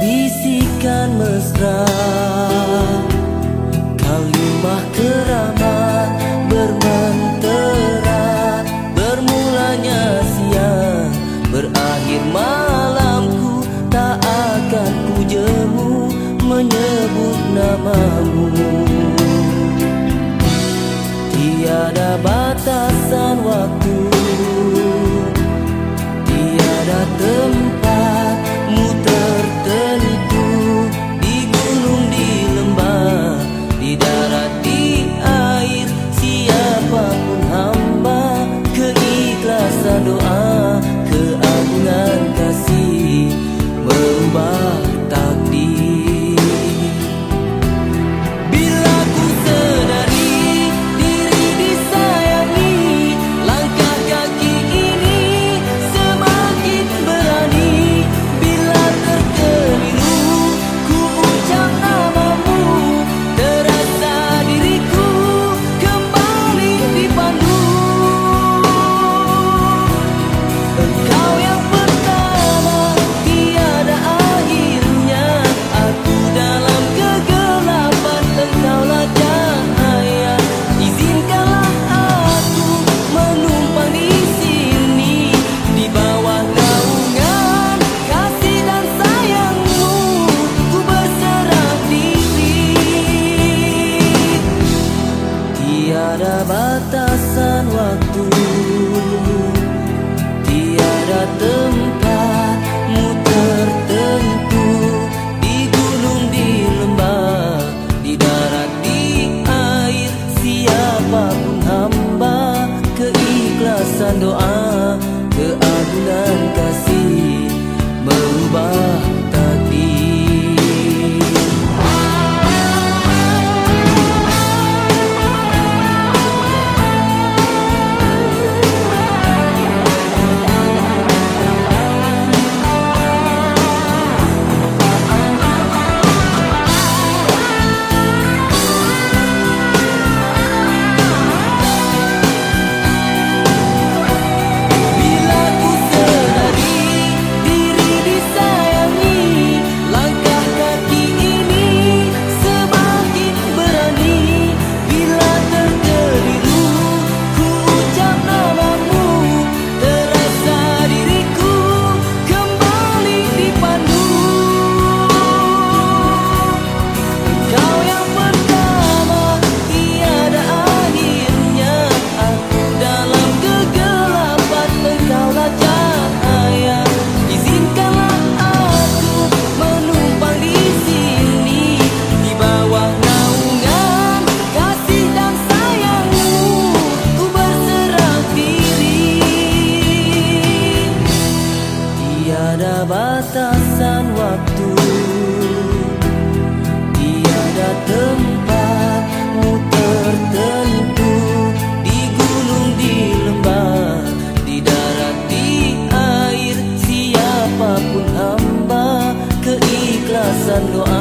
bisikan mesra. Kalimah keramat bermantera Bermulanya siang berakhir malamku Tak akan ku jemu menyebut namamu. Tiada batasan waktu now keagungan kasih Merubah Ano ang luang